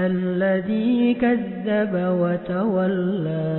الذي كذب وتولى